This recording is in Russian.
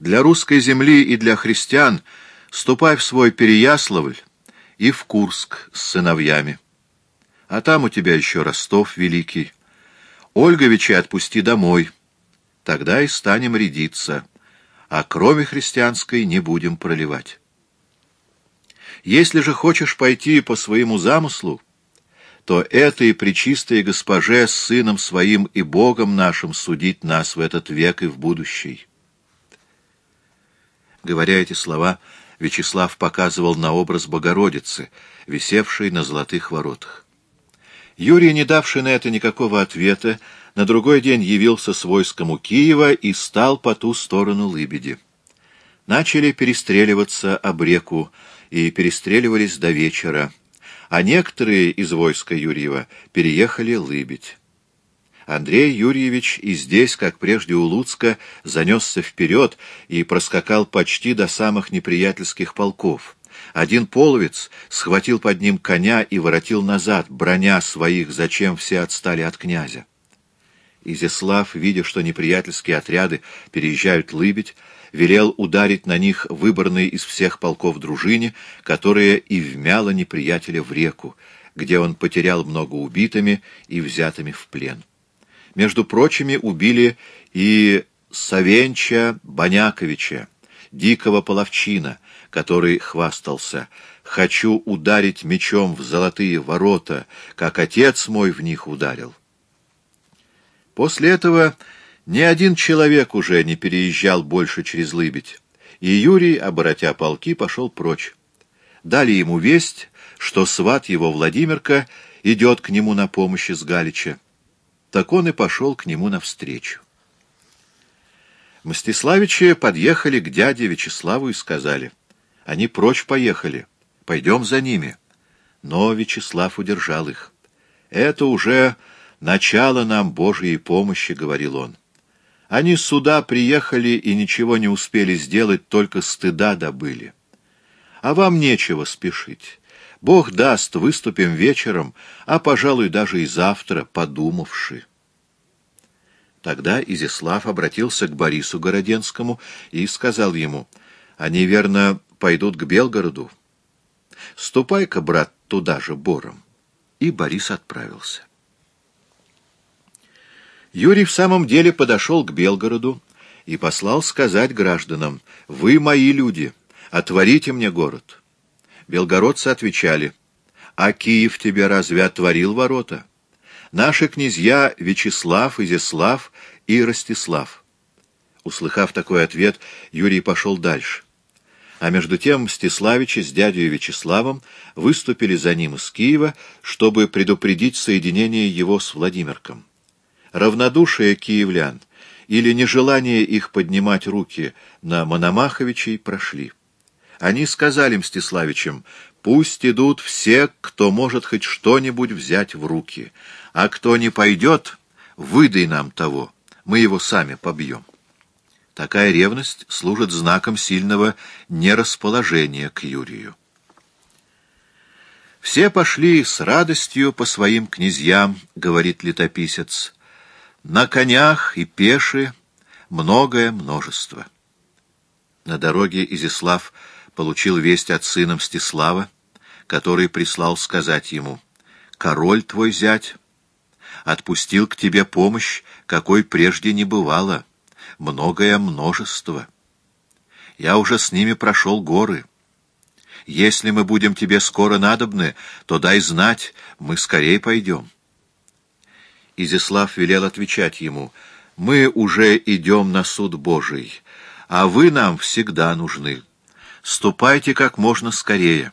Для русской земли и для христиан ступай в свой Переяславль и в Курск с сыновьями. А там у тебя еще Ростов великий. Ольговича отпусти домой. Тогда и станем рядиться, а кроме христианской не будем проливать. Если же хочешь пойти по своему замыслу, то этой пречистой госпоже с сыном своим и Богом нашим судить нас в этот век и в будущий. Говоря эти слова, Вячеслав показывал на образ Богородицы, висевшей на золотых воротах. Юрий, не давший на это никакого ответа, на другой день явился с войском у Киева и стал по ту сторону Лыбеди. Начали перестреливаться об реку, и перестреливались до вечера, а некоторые из войска Юрьева переехали Лыбедь. Андрей Юрьевич и здесь, как прежде у Луцка, занесся вперед и проскакал почти до самых неприятельских полков. Один половец схватил под ним коня и воротил назад, броня своих, зачем все отстали от князя. Изяслав, видя, что неприятельские отряды переезжают Лыбедь, велел ударить на них выборные из всех полков дружине, которая и вмяла неприятеля в реку, где он потерял много убитыми и взятыми в плен. Между прочими убили и Савенча Боняковича, дикого половчина, который хвастался «Хочу ударить мечом в золотые ворота, как отец мой в них ударил». После этого ни один человек уже не переезжал больше через Лыбедь, и Юрий, оборотя полки, пошел прочь. Дали ему весть, что сват его Владимирка идет к нему на помощь из Галича. Так он и пошел к нему навстречу. Мстиславичи подъехали к дяде Вячеславу и сказали, «Они прочь поехали, пойдем за ними». Но Вячеслав удержал их. «Это уже начало нам Божьей помощи», — говорил он. Они сюда приехали и ничего не успели сделать, только стыда добыли. А вам нечего спешить. Бог даст, выступим вечером, а, пожалуй, даже и завтра, подумавши. Тогда Изяслав обратился к Борису Городенскому и сказал ему, «Они, верно, пойдут к Белгороду. Ступай-ка, брат, туда же бором». И Борис отправился. Юрий в самом деле подошел к Белгороду и послал сказать гражданам, «Вы мои люди, отворите мне город». Белгородцы отвечали, «А Киев тебе разве отворил ворота? Наши князья Вячеслав, Изяслав и Ростислав». Услыхав такой ответ, Юрий пошел дальше. А между тем Мстиславичи с дядей Вячеславом выступили за ним из Киева, чтобы предупредить соединение его с Владимирком равнодушие киевлян или нежелание их поднимать руки на Мономаховичей прошли. Они сказали Мстиславичам, пусть идут все, кто может хоть что-нибудь взять в руки, а кто не пойдет, выдай нам того, мы его сами побьем. Такая ревность служит знаком сильного нерасположения к Юрию. «Все пошли с радостью по своим князьям», — говорит летописец, — на конях и пеши многое множество. На дороге Изислав получил весть от сына Мстислава, который прислал сказать ему, «Король твой зять отпустил к тебе помощь, какой прежде не бывало, многое множество. Я уже с ними прошел горы. Если мы будем тебе скоро надобны, то дай знать, мы скорее пойдем». Изяслав велел отвечать ему, «Мы уже идем на суд Божий, а вы нам всегда нужны. Ступайте как можно скорее».